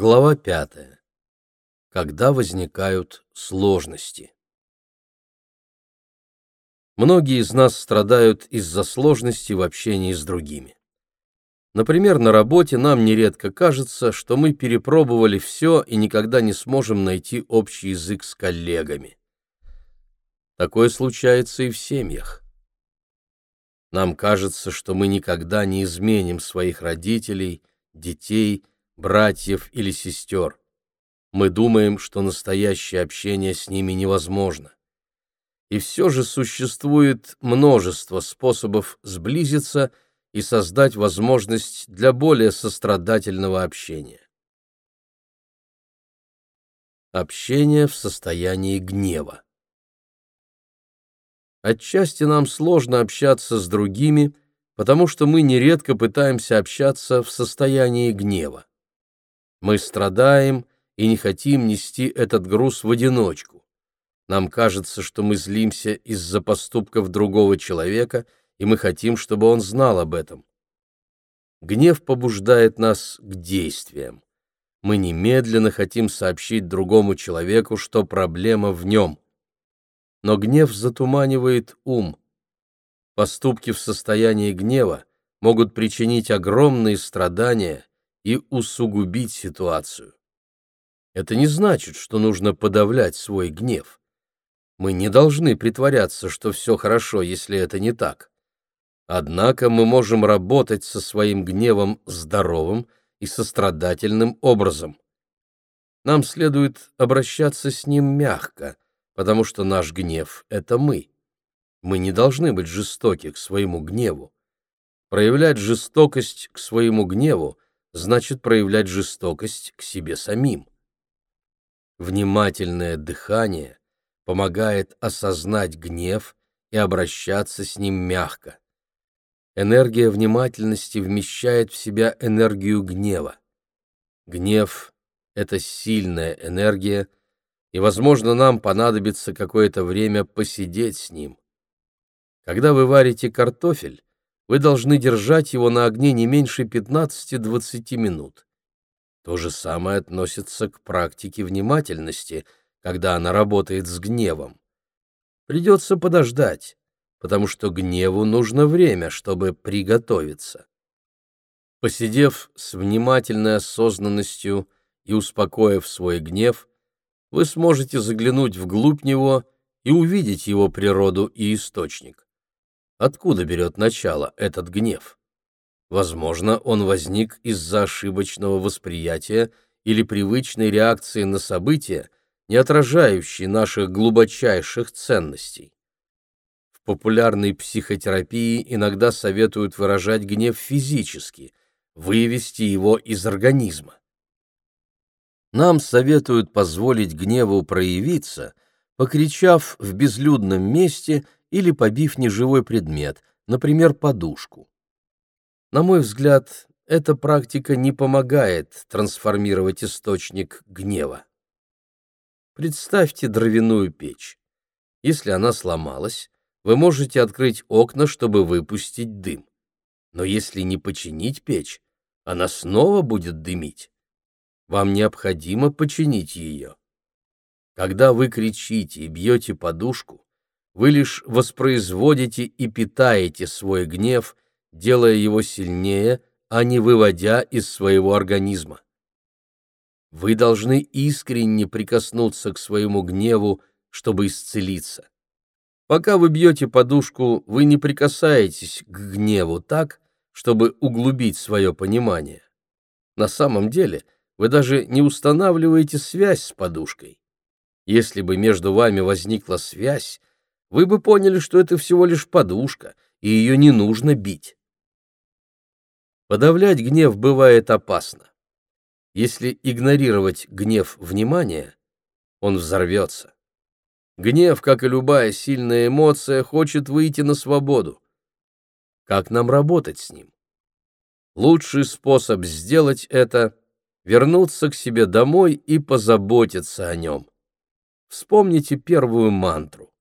Глава пятая. Когда возникают сложности. Многие из нас страдают из-за сложностей в общении с другими. Например, на работе нам нередко кажется, что мы перепробовали все и никогда не сможем найти общий язык с коллегами. Такое случается и в семьях. Нам кажется, что мы никогда не изменим своих родителей, детей, братьев или сестер. Мы думаем, что настоящее общение с ними невозможно. И все же существует множество способов сблизиться и создать возможность для более сострадательного общения. Общение в состоянии гнева. Отчасти нам сложно общаться с другими, потому что мы нередко пытаемся общаться в состоянии гнева. Мы страдаем и не хотим нести этот груз в одиночку. Нам кажется, что мы злимся из-за поступков другого человека, и мы хотим, чтобы он знал об этом. Гнев побуждает нас к действиям. Мы немедленно хотим сообщить другому человеку, что проблема в нем. Но гнев затуманивает ум. Поступки в состоянии гнева могут причинить огромные страдания и усугубить ситуацию. Это не значит, что нужно подавлять свой гнев. Мы не должны притворяться, что все хорошо, если это не так. Однако мы можем работать со своим гневом здоровым и сострадательным образом. Нам следует обращаться с ним мягко, потому что наш гнев — это мы. Мы не должны быть жестоки к своему гневу. Проявлять жестокость к своему гневу значит проявлять жестокость к себе самим. Внимательное дыхание помогает осознать гнев и обращаться с ним мягко. Энергия внимательности вмещает в себя энергию гнева. Гнев — это сильная энергия, и, возможно, нам понадобится какое-то время посидеть с ним. Когда вы варите картофель, вы должны держать его на огне не меньше 15-20 минут. То же самое относится к практике внимательности, когда она работает с гневом. Придется подождать, потому что гневу нужно время, чтобы приготовиться. Посидев с внимательной осознанностью и успокоив свой гнев, вы сможете заглянуть вглубь него и увидеть его природу и источник. Откуда берет начало этот гнев? Возможно, он возник из-за ошибочного восприятия или привычной реакции на события, не отражающей наших глубочайших ценностей. В популярной психотерапии иногда советуют выражать гнев физически, вывести его из организма. Нам советуют позволить гневу проявиться, покричав в безлюдном месте – или побив неживой предмет, например, подушку. На мой взгляд, эта практика не помогает трансформировать источник гнева. Представьте дровяную печь. Если она сломалась, вы можете открыть окна, чтобы выпустить дым. Но если не починить печь, она снова будет дымить. Вам необходимо починить ее. Когда вы кричите и бьете подушку, вы лишь воспроизводите и питаете свой гнев, делая его сильнее, а не выводя из своего организма. Вы должны искренне прикоснуться к своему гневу, чтобы исцелиться. Пока вы бьете подушку, вы не прикасаетесь к гневу так, чтобы углубить свое понимание. На самом деле вы даже не устанавливаете связь с подушкой. Если бы между вами возникла связь, вы бы поняли, что это всего лишь подушка, и ее не нужно бить. Подавлять гнев бывает опасно. Если игнорировать гнев внимания, он взорвется. Гнев, как и любая сильная эмоция, хочет выйти на свободу. Как нам работать с ним? Лучший способ сделать это — вернуться к себе домой и позаботиться о нем. Вспомните первую мантру.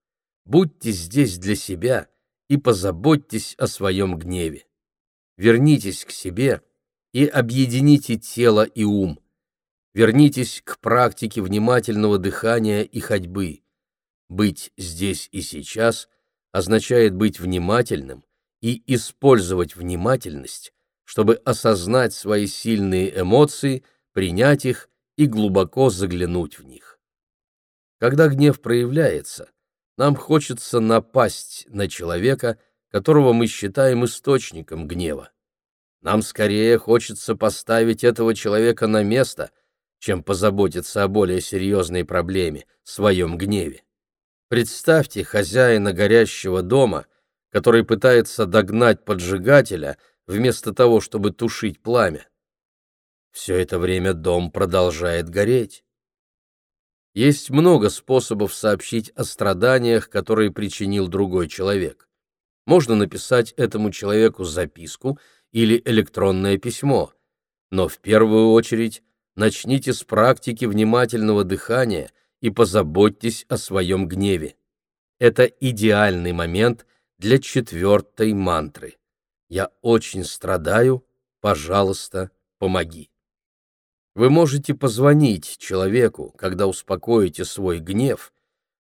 Будьте здесь для себя и позаботьтесь о своем гневе. Вернитесь к себе и объедините тело и ум. Вернитесь к практике внимательного дыхания и ходьбы. Быть здесь и сейчас означает быть внимательным и использовать внимательность, чтобы осознать свои сильные эмоции, принять их и глубоко заглянуть в них. Когда гнев проявляется, нам хочется напасть на человека, которого мы считаем источником гнева. Нам скорее хочется поставить этого человека на место, чем позаботиться о более серьезной проблеме — своем гневе. Представьте хозяина горящего дома, который пытается догнать поджигателя вместо того, чтобы тушить пламя. Все это время дом продолжает гореть. Есть много способов сообщить о страданиях, которые причинил другой человек. Можно написать этому человеку записку или электронное письмо, но в первую очередь начните с практики внимательного дыхания и позаботьтесь о своем гневе. Это идеальный момент для четвертой мантры. «Я очень страдаю, пожалуйста, помоги». Вы можете позвонить человеку, когда успокоите свой гнев,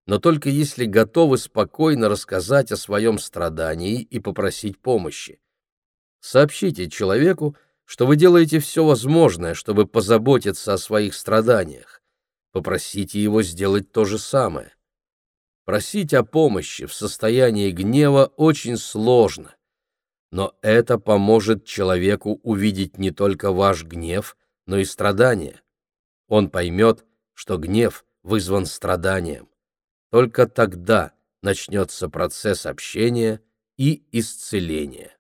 но только если готовы спокойно рассказать о своем страдании и попросить помощи. Сообщите человеку, что вы делаете все возможное, чтобы позаботиться о своих страданиях. Попросите его сделать то же самое. Просить о помощи в состоянии гнева очень сложно, но это поможет человеку увидеть не только ваш гнев, но и страдания. Он поймет, что гнев вызван страданием. Только тогда начнется процесс общения и исцеления.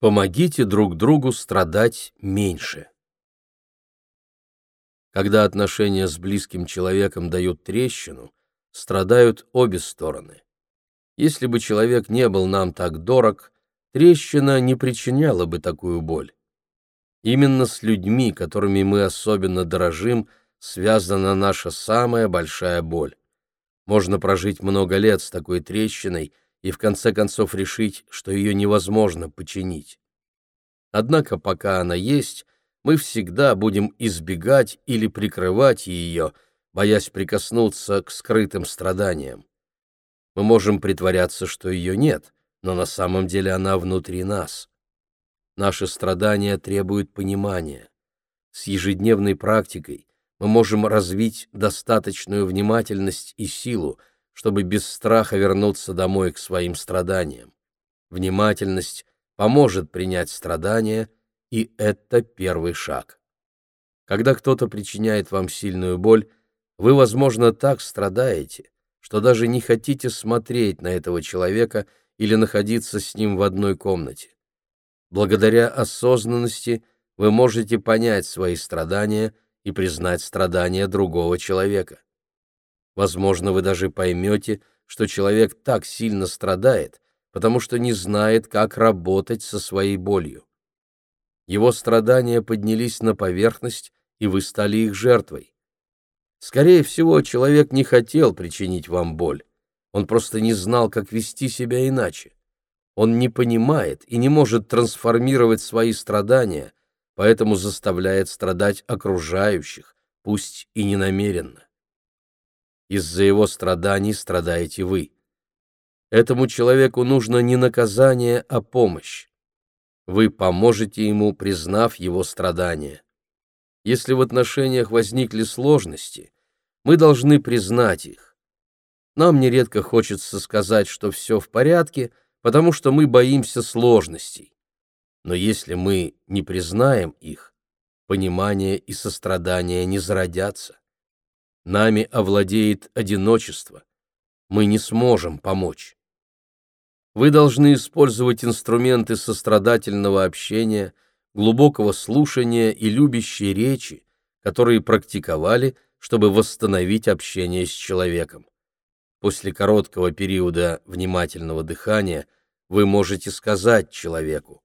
Помогите друг другу страдать меньше. Когда отношения с близким человеком дают трещину, страдают обе стороны. Если бы человек не был нам так дорог, трещина не причиняла бы такую боль. Именно с людьми, которыми мы особенно дорожим, связана наша самая большая боль. Можно прожить много лет с такой трещиной и в конце концов решить, что ее невозможно починить. Однако пока она есть, мы всегда будем избегать или прикрывать ее, боясь прикоснуться к скрытым страданиям. Мы можем притворяться, что ее нет, но на самом деле она внутри нас. Наши страдания требуют понимания. С ежедневной практикой мы можем развить достаточную внимательность и силу, чтобы без страха вернуться домой к своим страданиям. Внимательность поможет принять страдания – и это первый шаг. Когда кто-то причиняет вам сильную боль, вы, возможно, так страдаете, что даже не хотите смотреть на этого человека или находиться с ним в одной комнате. Благодаря осознанности вы можете понять свои страдания и признать страдания другого человека. Возможно, вы даже поймете, что человек так сильно страдает, потому что не знает, как работать со своей болью. Его страдания поднялись на поверхность, и вы стали их жертвой. Скорее всего, человек не хотел причинить вам боль. Он просто не знал, как вести себя иначе. Он не понимает и не может трансформировать свои страдания, поэтому заставляет страдать окружающих, пусть и ненамеренно. Из-за его страданий страдаете вы. Этому человеку нужно не наказание, а помощь вы поможете ему, признав его страдания. Если в отношениях возникли сложности, мы должны признать их. Нам нередко хочется сказать, что все в порядке, потому что мы боимся сложностей. Но если мы не признаем их, понимание и сострадание не зародятся. Нами овладеет одиночество. Мы не сможем помочь. Вы должны использовать инструменты сострадательного общения, глубокого слушания и любящей речи, которые практиковали, чтобы восстановить общение с человеком. После короткого периода внимательного дыхания вы можете сказать человеку,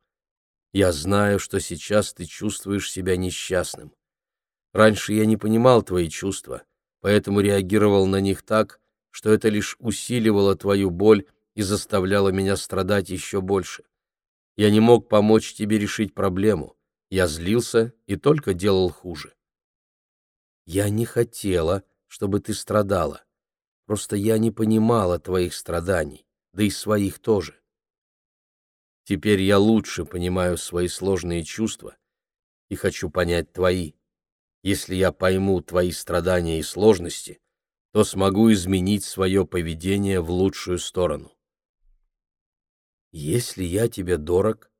«Я знаю, что сейчас ты чувствуешь себя несчастным. Раньше я не понимал твои чувства, поэтому реагировал на них так, что это лишь усиливало твою боль и заставляла меня страдать еще больше. Я не мог помочь тебе решить проблему, Я злился и только делал хуже. Я не хотела, чтобы ты страдала. Просто я не понимала твоих страданий, да и своих тоже. Теперь я лучше понимаю свои сложные чувства и хочу понять твои. Если я пойму твои страдания и сложности, то смогу изменить свое поведение в лучшую сторону. Если я тебе дорог,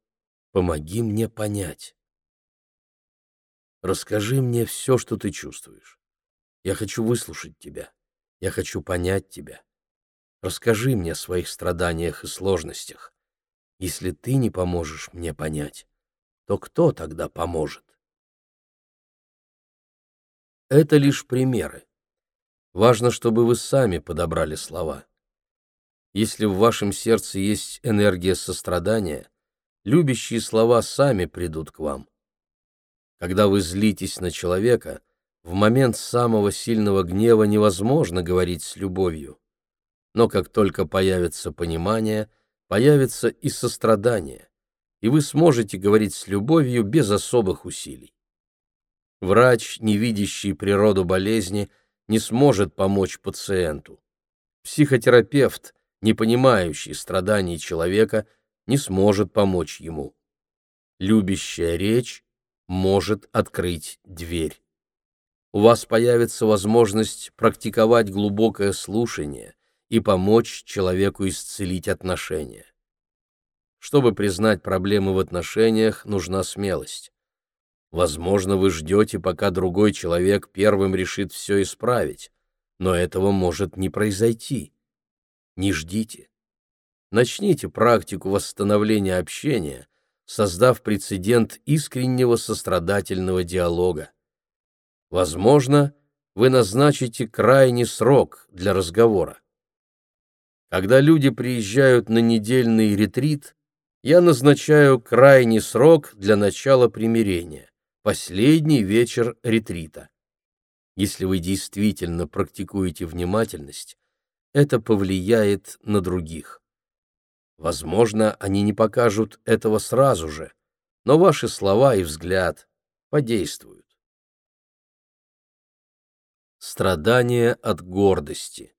помоги мне понять. Расскажи мне все, что ты чувствуешь. Я хочу выслушать тебя. Я хочу понять тебя. Расскажи мне о своих страданиях и сложностях. Если ты не поможешь мне понять, то кто тогда поможет? Это лишь примеры. Важно, чтобы вы сами подобрали слова. Если в вашем сердце есть энергия сострадания, любящие слова сами придут к вам. Когда вы злитесь на человека, в момент самого сильного гнева невозможно говорить с любовью. Но как только появится понимание – появится и сострадание, и вы сможете говорить с любовью без особых усилий. Врач, не видящий природу болезни, не сможет помочь пациенту. Психотерапевт, не понимающий страданий человека, не сможет помочь ему. Любящая речь может открыть дверь. У вас появится возможность практиковать глубокое слушание, и помочь человеку исцелить отношения. Чтобы признать проблемы в отношениях, нужна смелость. Возможно, вы ждете, пока другой человек первым решит все исправить, но этого может не произойти. Не ждите. Начните практику восстановления общения, создав прецедент искреннего сострадательного диалога. Возможно, вы назначите крайний срок для разговора. Когда люди приезжают на недельный ретрит, я назначаю крайний срок для начала примирения – последний вечер ретрита. Если вы действительно практикуете внимательность, это повлияет на других. Возможно, они не покажут этого сразу же, но ваши слова и взгляд подействуют. Страдание от гордости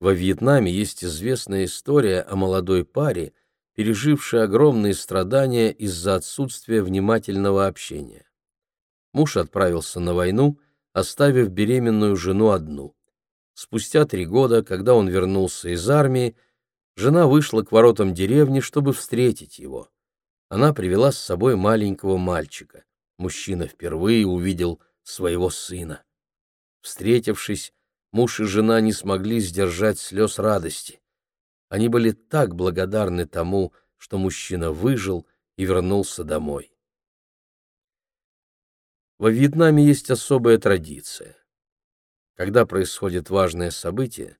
во Вьетнаме есть известная история о молодой паре, пережившей огромные страдания из-за отсутствия внимательного общения. Муж отправился на войну, оставив беременную жену одну. Спустя три года, когда он вернулся из армии, жена вышла к воротам деревни, чтобы встретить его. Она привела с собой маленького мальчика. Мужчина впервые увидел своего сына. Встретившись, Муж и жена не смогли сдержать слез радости. Они были так благодарны тому, что мужчина выжил и вернулся домой. Во Вьетнаме есть особая традиция. Когда происходит важное событие,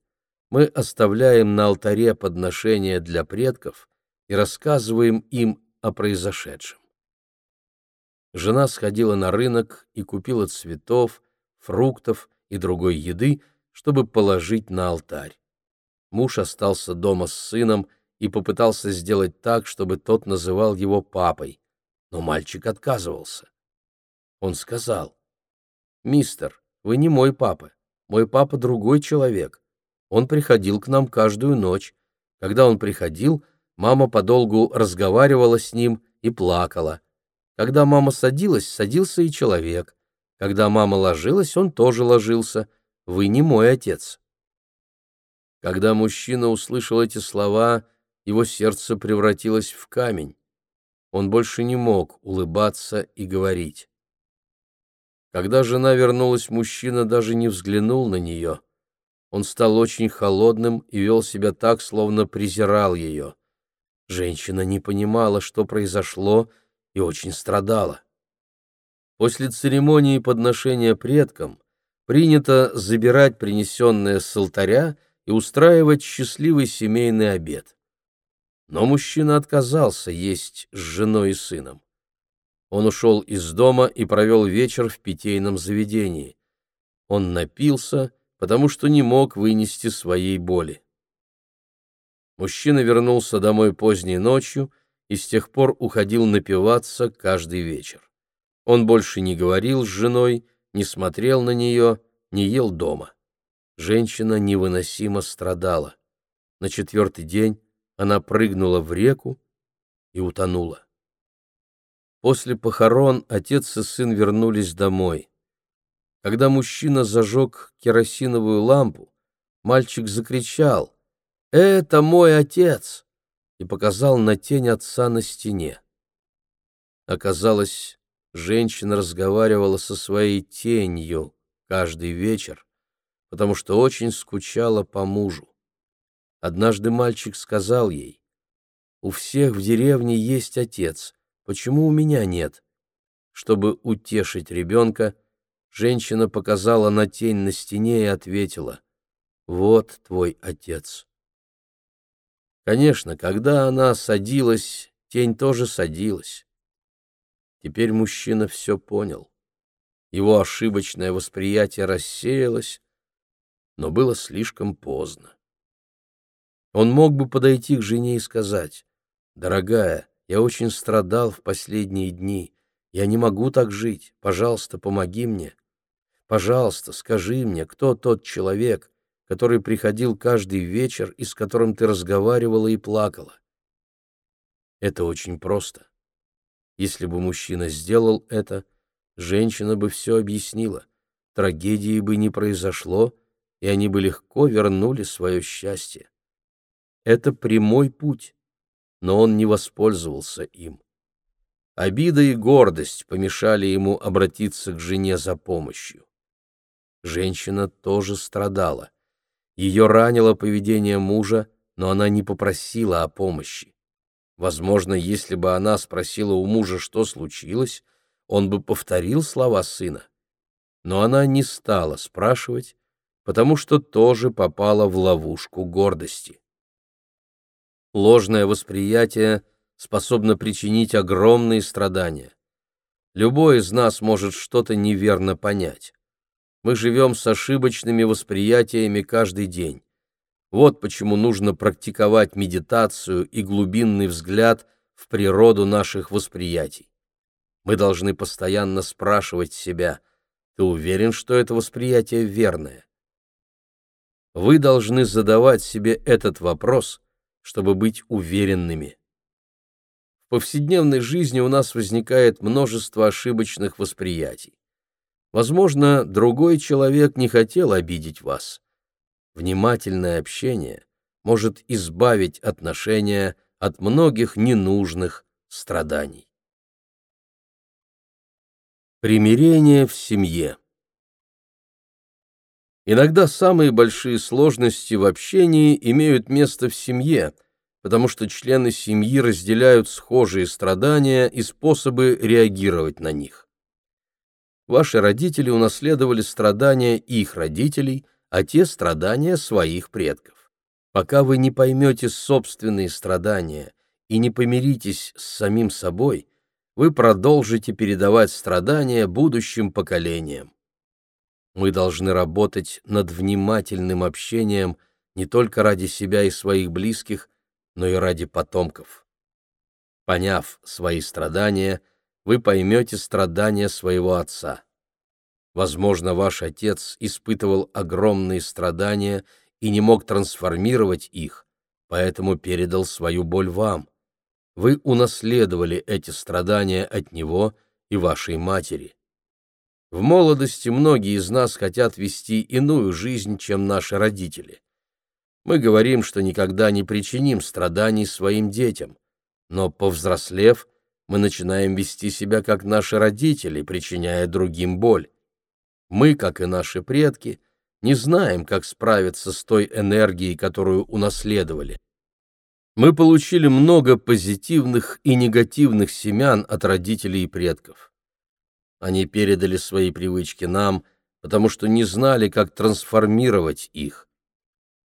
мы оставляем на алтаре подношения для предков и рассказываем им о произошедшем. Жена сходила на рынок и купила цветов, фруктов и другой еды, чтобы положить на алтарь. Муж остался дома с сыном и попытался сделать так, чтобы тот называл его папой, но мальчик отказывался. Он сказал, «Мистер, вы не мой папа, мой папа другой человек. Он приходил к нам каждую ночь. Когда он приходил, мама подолгу разговаривала с ним и плакала. Когда мама садилась, садился и человек. Когда мама ложилась, он тоже ложился. Вы не мой отец». Когда мужчина услышал эти слова, его сердце превратилось в камень. Он больше не мог улыбаться и говорить. Когда жена вернулась, мужчина даже не взглянул на нее. Он стал очень холодным и вел себя так, словно презирал ее. Женщина не понимала, что произошло, и очень страдала. После церемонии подношения предкам принято забирать принесенное с алтаря и устраивать счастливый семейный обед. Но мужчина отказался есть с женой и сыном. Он ушел из дома и провел вечер в питейном заведении. Он напился, потому что не мог вынести своей боли. Мужчина вернулся домой поздней ночью и с тех пор уходил напиваться каждый вечер. Он больше не говорил с женой, не смотрел на нее, не ел дома. Женщина невыносимо страдала. На четвертый день она прыгнула в реку и утонула. После похорон отец и сын вернулись домой. Когда мужчина зажег керосиновую лампу, мальчик закричал «Это мой отец!» И показал на тень отца на стене. Оказалось, женщина разговаривала со своей тенью каждый вечер, потому что очень скучала по мужу. Однажды мальчик сказал ей, «У всех в деревне есть отец, почему у меня нет?» Чтобы утешить ребенка, женщина показала на тень на стене и ответила, «Вот твой отец». Конечно, когда она садилась, тень тоже садилась. Теперь мужчина все понял. Его ошибочное восприятие рассеялось, но было слишком поздно. Он мог бы подойти к жене и сказать, «Дорогая, я очень страдал в последние дни. Я не могу так жить. Пожалуйста, помоги мне. Пожалуйста, скажи мне, кто тот человек, который приходил каждый вечер и с которым ты разговаривала и плакала. Это очень просто. Если бы мужчина сделал это, женщина бы все объяснила, трагедии бы не произошло, и они бы легко вернули свое счастье. Это прямой путь, но он не воспользовался им. Обида и гордость помешали ему обратиться к жене за помощью. Женщина тоже страдала. Ее ранило поведение мужа, но она не попросила о помощи. Возможно, если бы она спросила у мужа, что случилось, он бы повторил слова сына. Но она не стала спрашивать, потому что тоже попала в ловушку гордости. Ложное восприятие способно причинить огромные страдания. Любой из нас может что-то неверно понять. Мы живем с ошибочными восприятиями каждый день. Вот почему нужно практиковать медитацию и глубинный взгляд в природу наших восприятий. Мы должны постоянно спрашивать себя, ты уверен, что это восприятие верное? Вы должны задавать себе этот вопрос, чтобы быть уверенными. В повседневной жизни у нас возникает множество ошибочных восприятий. Возможно, другой человек не хотел обидеть вас. Внимательное общение может избавить отношения от многих ненужных страданий. Примирение в семье Иногда самые большие сложности в общении имеют место в семье, потому что члены семьи разделяют схожие страдания и способы реагировать на них. Ваши родители унаследовали страдания их родителей, а те страдания своих предков. Пока вы не поймете собственные страдания и не помиритесь с самим собой, вы продолжите передавать страдания будущим поколениям. Мы должны работать над внимательным общением не только ради себя и своих близких, но и ради потомков. Поняв свои страдания – вы поймете страдания своего отца. Возможно, ваш отец испытывал огромные страдания и не мог трансформировать их, поэтому передал свою боль вам. Вы унаследовали эти страдания от него и вашей матери. В молодости многие из нас хотят вести иную жизнь, чем наши родители. Мы говорим, что никогда не причиним страданий своим детям, но, повзрослев, мы начинаем вести себя как наши родители, причиняя другим боль. Мы, как и наши предки, не знаем, как справиться с той энергией, которую унаследовали. Мы получили много позитивных и негативных семян от родителей и предков. Они передали свои привычки нам, потому что не знали, как трансформировать их.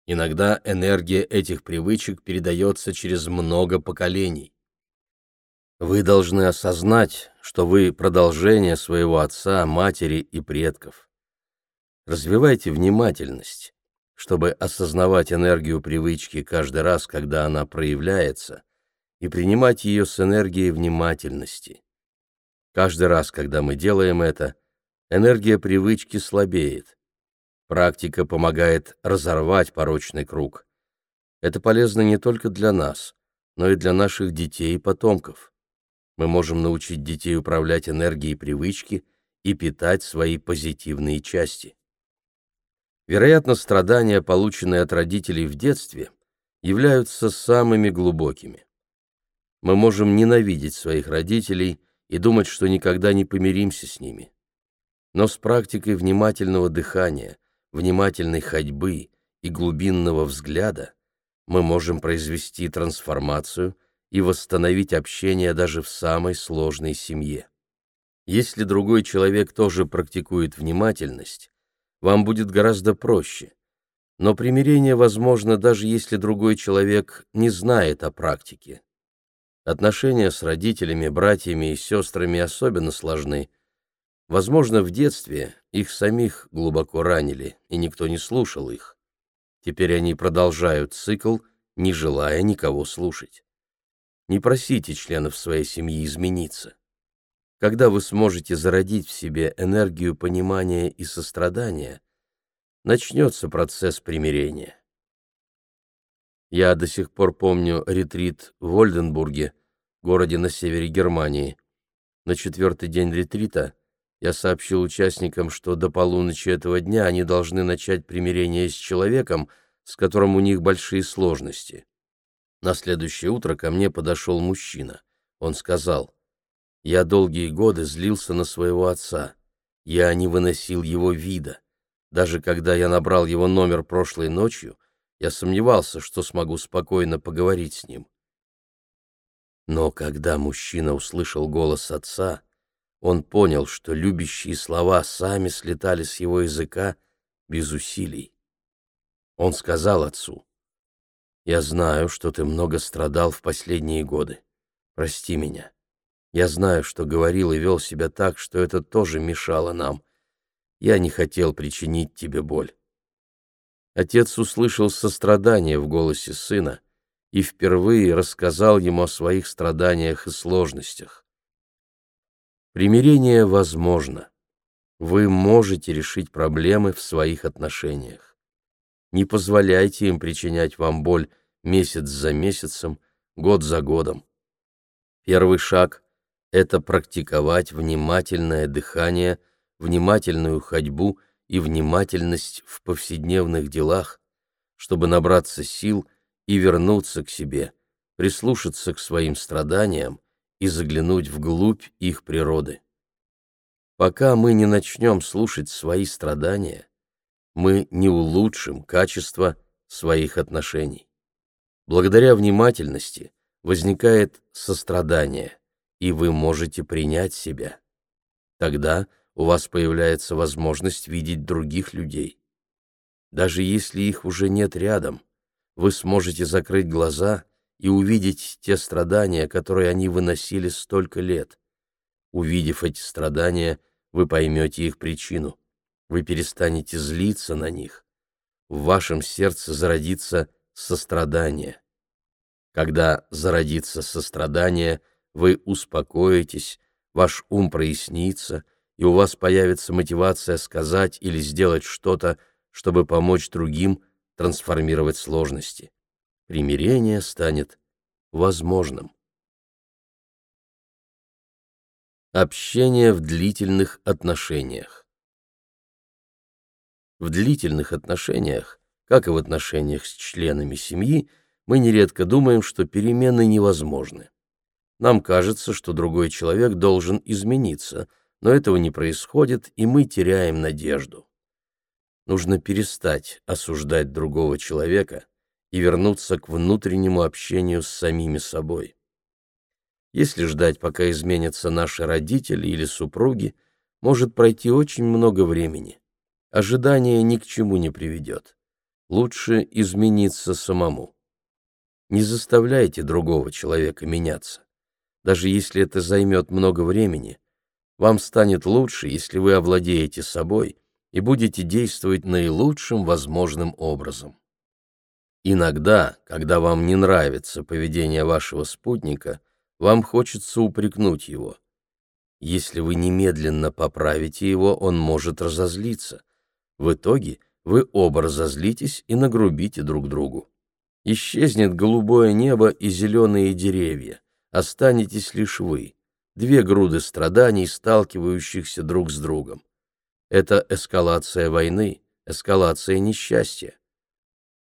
Иногда энергия этих привычек передается через много поколений. Вы должны осознать, что вы продолжение своего отца, матери и предков. Развивайте внимательность, чтобы осознавать энергию привычки каждый раз, когда она проявляется, и принимать ее с энергией внимательности. Каждый раз, когда мы делаем это, энергия привычки слабеет. Практика помогает разорвать порочный круг. Это полезно не только для нас, но и для наших детей и потомков. Мы можем научить детей управлять энергией привычки и питать свои позитивные части. Вероятно, страдания, полученные от родителей в детстве, являются самыми глубокими. Мы можем ненавидеть своих родителей и думать, что никогда не помиримся с ними. Но с практикой внимательного дыхания, внимательной ходьбы и глубинного взгляда мы можем произвести трансформацию и восстановить общение даже в самой сложной семье. Если другой человек тоже практикует внимательность, вам будет гораздо проще. Но примирение возможно даже если другой человек не знает о практике. Отношения с родителями, братьями и сестрами особенно сложны. Возможно, в детстве их самих глубоко ранили, и никто не слушал их. Теперь они продолжают цикл, не желая никого слушать. Не просите членов своей семьи измениться. Когда вы сможете зародить в себе энергию понимания и сострадания, начнется процесс примирения. Я до сих пор помню ретрит в Ольденбурге, городе на севере Германии. На четвертый день ретрита я сообщил участникам, что до полуночи этого дня они должны начать примирение с человеком, с которым у них большие сложности. На следующее утро ко мне подошел мужчина. Он сказал, я долгие годы злился на своего отца. Я не выносил его вида. Даже когда я набрал его номер прошлой ночью, я сомневался, что смогу спокойно поговорить с ним. Но когда мужчина услышал голос отца, он понял, что любящие слова сами слетали с его языка без усилий. Он сказал отцу, «Я знаю, что ты много страдал в последние годы. Прости меня. Я знаю, что говорил и вел себя так, что это тоже мешало нам. Я не хотел причинить тебе боль. Отец услышал сострадание в голосе сына и впервые рассказал ему о своих страданиях и сложностях. Примирение возможно. Вы можете решить проблемы в своих отношениях. Не позволяйте им причинять вам боль месяц за месяцем, год за годом. Первый шаг это практиковать внимательное дыхание, внимательную ходьбу и внимательность в повседневных делах, чтобы набраться сил и вернуться к себе, прислушаться к своим страданиям и заглянуть вглубь их природы. Пока мы не начнем слушать свои страдания, мы не улучшим качество своих отношений. Благодаря внимательности возникает сострадание и вы можете принять себя. Тогда у вас появляется возможность видеть других людей. Даже если их уже нет рядом, вы сможете закрыть глаза и увидеть те страдания, которые они выносили столько лет. Увидев эти страдания, вы поймете их причину. Вы перестанете злиться на них. В вашем сердце зародится сострадание. Когда зародится сострадание – вы успокоитесь, ваш ум прояснится, и у вас появится мотивация сказать или сделать что-то, чтобы помочь другим трансформировать сложности. Примирение станет возможным. Общение в длительных отношениях. В длительных отношениях, как и в отношениях с членами семьи, мы нередко думаем, что перемены невозможны. Нам кажется, что другой человек должен измениться, но этого не происходит, и мы теряем надежду. Нужно перестать осуждать другого человека и вернуться к внутреннему общению с самими собой. Если ждать, пока изменятся наши родители или супруги, может пройти очень много времени. Ожидание ни к чему не приведет. Лучше измениться самому. Не заставляйте другого человека меняться даже если это займет много времени, вам станет лучше, если вы овладеете собой и будете действовать наилучшим возможным образом. Иногда, когда вам не нравится поведение вашего спутника, вам хочется упрекнуть его. Если вы немедленно поправите его, он может разозлиться. В итоге вы оба разозлитесь и нагрубите друг другу. Исчезнет голубое небо и зеленые деревья, останетесь лишь вы, две груды страданий, сталкивающихся друг с другом. Это эскалация войны, эскалация несчастья.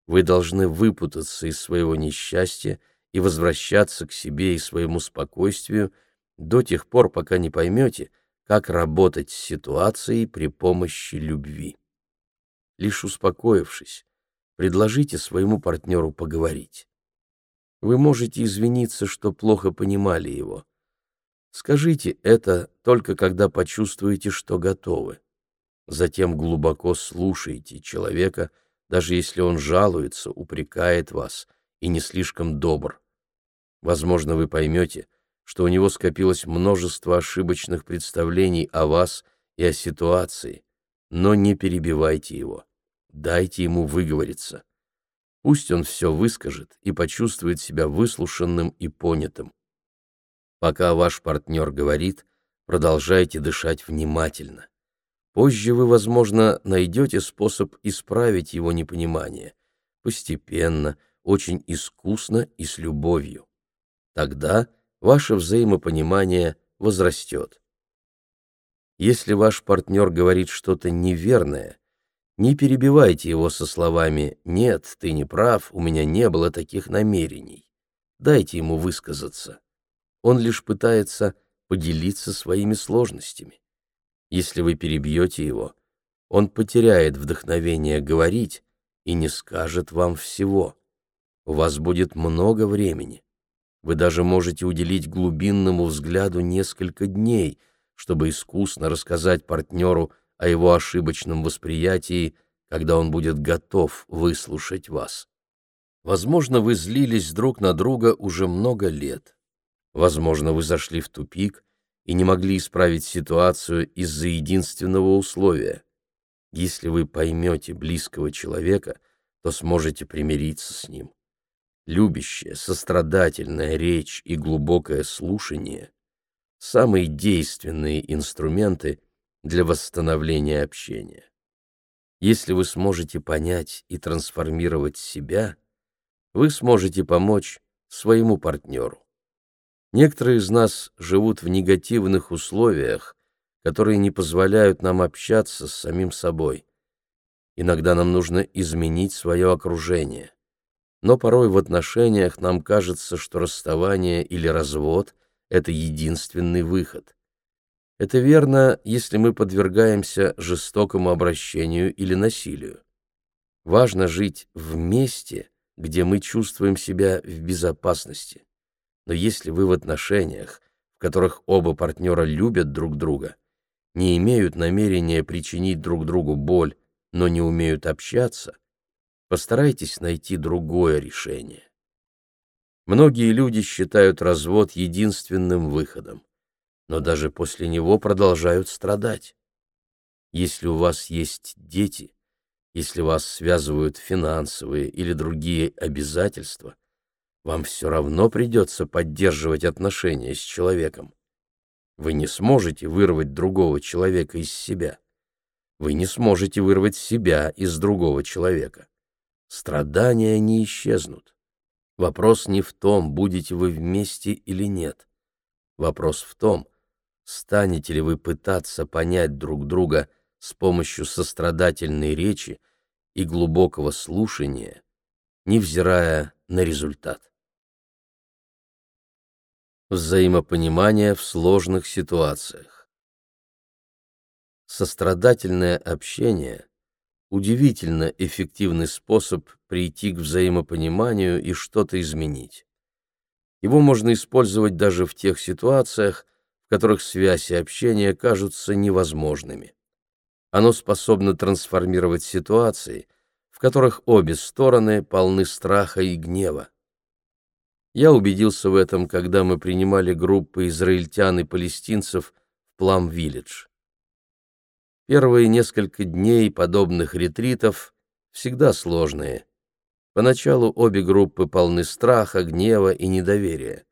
Вы должны выпутаться из своего несчастья и возвращаться к себе и своему спокойствию до тех пор, пока не поймете, как работать с ситуацией при помощи любви. Лишь успокоившись, предложите своему партнеру поговорить. Вы можете извиниться, что плохо понимали его. Скажите это только когда почувствуете, что готовы. Затем глубоко слушайте человека, даже если он жалуется, упрекает вас и не слишком добр. Возможно, вы поймете, что у него скопилось множество ошибочных представлений о вас и о ситуации, но не перебивайте его. Дайте ему выговориться. Пусть он все выскажет и почувствует себя выслушанным и понятым. Пока ваш партнер говорит, продолжайте дышать внимательно. Позже вы, возможно, найдете способ исправить его непонимание. Постепенно, очень искусно и с любовью. Тогда ваше взаимопонимание возрастет. Если ваш партнер говорит что-то неверное, не перебивайте его со словами «нет, ты не прав, у меня не было таких намерений». Дайте ему высказаться. Он лишь пытается поделиться своими сложностями. Если вы перебьете его, он потеряет вдохновение говорить и не скажет вам всего. У вас будет много времени. Вы даже можете уделить глубинному взгляду несколько дней, чтобы искусно рассказать партнеру о его ошибочном восприятии, когда он будет готов выслушать вас. Возможно, вы злились друг на друга уже много лет. Возможно, вы зашли в тупик и не могли исправить ситуацию из-за единственного условия. Если вы поймете близкого человека, то сможете примириться с ним. Любящая, сострадательная речь и глубокое слушание – самые действенные инструменты для восстановления общения. Если вы сможете понять и трансформировать себя, вы сможете помочь своему партнеру. Некоторые из нас живут в негативных условиях, которые не позволяют нам общаться с самим собой. Иногда нам нужно изменить свое окружение. Но порой в отношениях нам кажется, что расставание или развод — это единственный выход. Это верно, если мы подвергаемся жестокому обращению или насилию. Важно жить в месте, где мы чувствуем себя в безопасности. Но если вы в отношениях, в которых оба партнера любят друг друга, не имеют намерения причинить друг другу боль, но не умеют общаться, постарайтесь найти другое решение. Многие люди считают развод единственным выходом, но даже после него продолжают страдать. Если у вас есть дети, если вас связывают финансовые или другие обязательства – вам все равно придется поддерживать отношения с человеком. Вы не сможете вырвать другого человека из себя. Вы не сможете вырвать себя из другого человека. Страдания не исчезнут. Вопрос не в том, будете вы вместе или нет. Вопрос в том, станете ли вы пытаться понять друг друга с помощью сострадательной речи и глубокого слушания, невзирая на результат. Взаимопонимание в сложных ситуациях. Сострадательное общение – удивительно эффективный способ прийти к взаимопониманию и что-то изменить. Его можно использовать даже в тех ситуациях, которых связь и общение кажутся невозможными. Оно способно трансформировать ситуации, в которых обе стороны полны страха и гнева. Я убедился в этом, когда мы принимали группы израильтян и палестинцев в Плам-Виллидж. Первые несколько дней подобных ретритов всегда сложные. Поначалу обе группы полны страха, гнева и недоверия.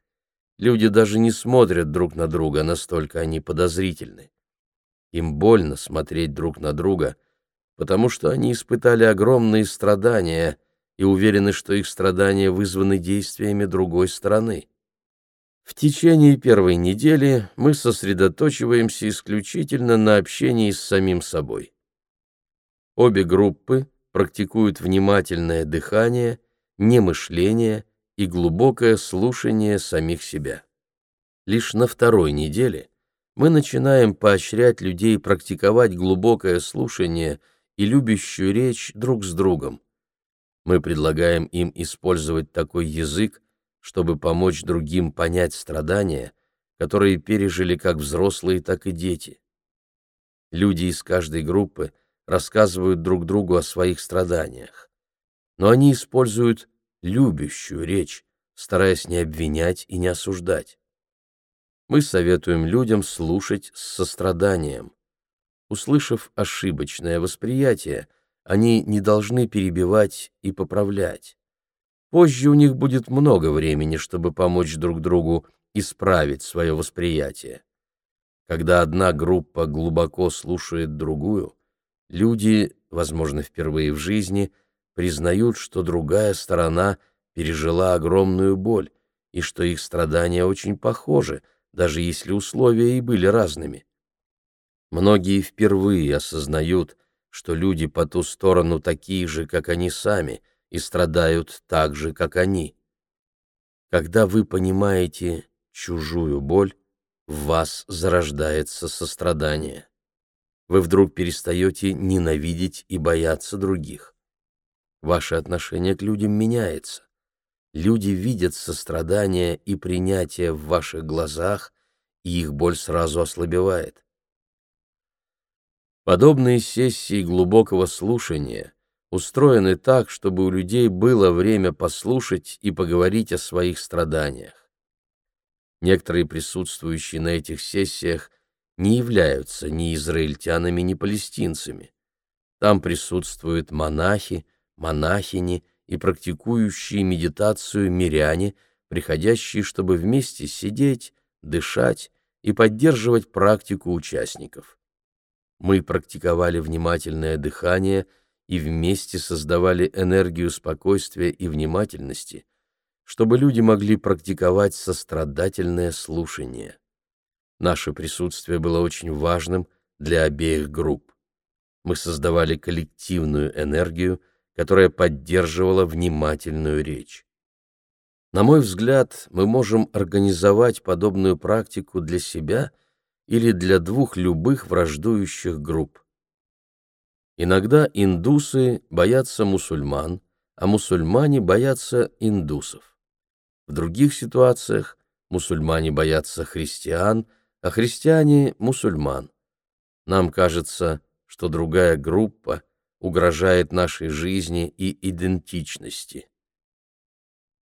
Люди даже не смотрят друг на друга, настолько они подозрительны. Им больно смотреть друг на друга, потому что они испытали огромные страдания и уверены, что их страдания вызваны действиями другой стороны. В течение первой недели мы сосредоточиваемся исключительно на общении с самим собой. Обе группы практикуют внимательное дыхание, немышление и глубокое слушание самих себя. Лишь на второй неделе мы начинаем поощрять людей практиковать глубокое слушание и любящую речь друг с другом. Мы предлагаем им использовать такой язык, чтобы помочь другим понять страдания, которые пережили как взрослые, так и дети. Люди из каждой группы рассказывают друг другу о своих страданиях. Но они используют любящую речь, стараясь не обвинять и не осуждать. Мы советуем людям слушать с состраданием. Услышав ошибочное восприятие, они не должны перебивать и поправлять. Позже у них будет много времени, чтобы помочь друг другу исправить свое восприятие. Когда одна группа глубоко слушает другую, люди, возможно, впервые в жизни, признают, что другая сторона пережила огромную боль и что их страдания очень похожи, даже если условия и были разными. Многие впервые осознают, что люди по ту сторону такие же, как они сами, и страдают так же, как они. Когда вы понимаете чужую боль, в вас зарождается сострадание. Вы вдруг перестаете ненавидеть и бояться других. Ваше отношение к людям меняется. Люди видят сострадание и принятие в ваших глазах, и их боль сразу ослабевает. Подобные сессии глубокого слушания устроены так, чтобы у людей было время послушать и поговорить о своих страданиях. Некоторые присутствующие на этих сессиях не являются ни израильтянами, ни палестинцами. Там присутствуют монахи, монахини и практикующие медитацию миряне, приходящие, чтобы вместе сидеть, дышать и поддерживать практику участников. Мы практиковали внимательное дыхание и вместе создавали энергию спокойствия и внимательности, чтобы люди могли практиковать сострадательное слушание. Наше присутствие было очень важным для обеих групп. Мы создавали коллективную энергию, которая поддерживала внимательную речь. На мой взгляд, мы можем организовать подобную практику для себя – или для двух любых враждующих групп. Иногда индусы боятся мусульман, а мусульмане боятся индусов. В других ситуациях мусульмане боятся христиан, а христиане – мусульман. Нам кажется, что другая группа угрожает нашей жизни и идентичности.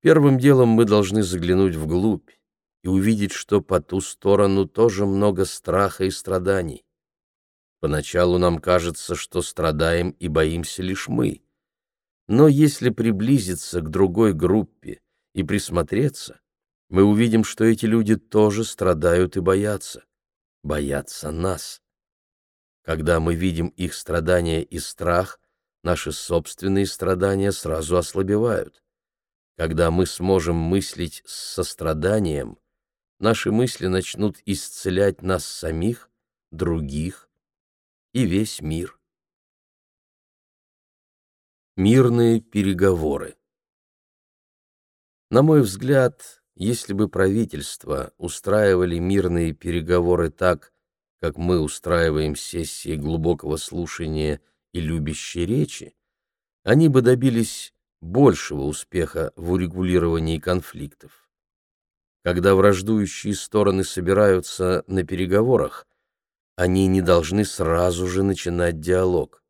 Первым делом мы должны заглянуть вглубь, и увидеть, что по ту сторону тоже много страха и страданий. Поначалу нам кажется, что страдаем и боимся лишь мы. Но если приблизиться к другой группе и присмотреться, мы увидим, что эти люди тоже страдают и боятся. Боятся нас. Когда мы видим их страдания и страх, наши собственные страдания сразу ослабевают. Когда мы сможем мыслить с состраданием, наши мысли начнут исцелять нас самих, других и весь мир. Мирные переговоры На мой взгляд, если бы правительства устраивали мирные переговоры так, как мы устраиваем сессии глубокого слушания и любящей речи, они бы добились большего успеха в урегулировании конфликтов. Когда враждующие стороны собираются на переговорах, они не должны сразу же начинать диалог.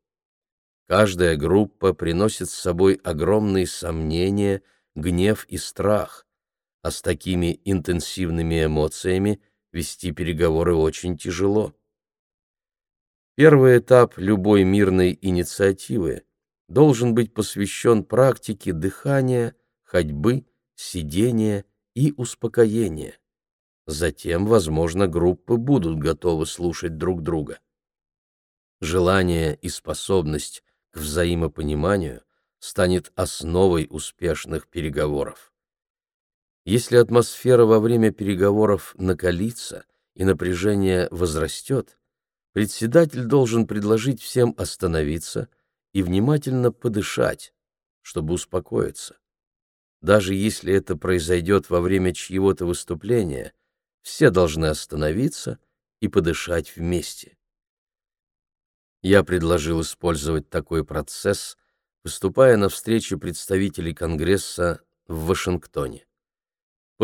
Каждая группа приносит с собой огромные сомнения, гнев и страх, а с такими интенсивными эмоциями вести переговоры очень тяжело. Первый этап любой мирной инициативы должен быть посвящен практике дыхания, ходьбы, сидения и успокоения. Затем, возможно, группы будут готовы слушать друг друга. Желание и способность к взаимопониманию станет основой успешных переговоров. Если атмосфера во время переговоров накалится и напряжение возрастет, председатель должен предложить всем остановиться и внимательно подышать, чтобы успокоиться. Даже если это произойдет во время чьего-то выступления, все должны остановиться и подышать вместе. Я предложил использовать такой процесс, выступая на встрече представителей Конгресса в Вашингтоне.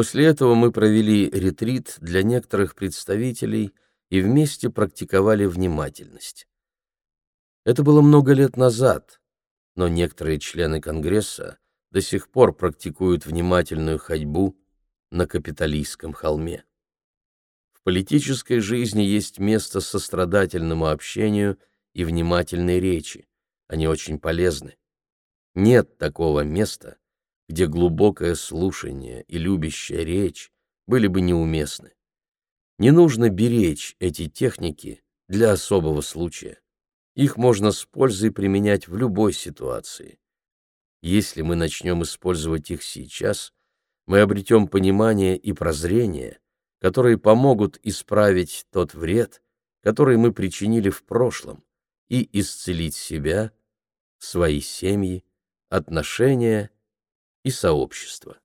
После этого мы провели ретрит для некоторых представителей и вместе практиковали внимательность. Это было много лет назад, но некоторые члены Конгресса до сих пор практикуют внимательную ходьбу на капиталистском холме. В политической жизни есть место сострадательному общению и внимательной речи. Они очень полезны. Нет такого места, где глубокое слушание и любящая речь были бы неуместны. Не нужно беречь эти техники для особого случая. Их можно с пользой применять в любой ситуации. Если мы начнем использовать их сейчас, мы обретем понимание и прозрение, которые помогут исправить тот вред, который мы причинили в прошлом, и исцелить себя, свои семьи, отношения и сообщества.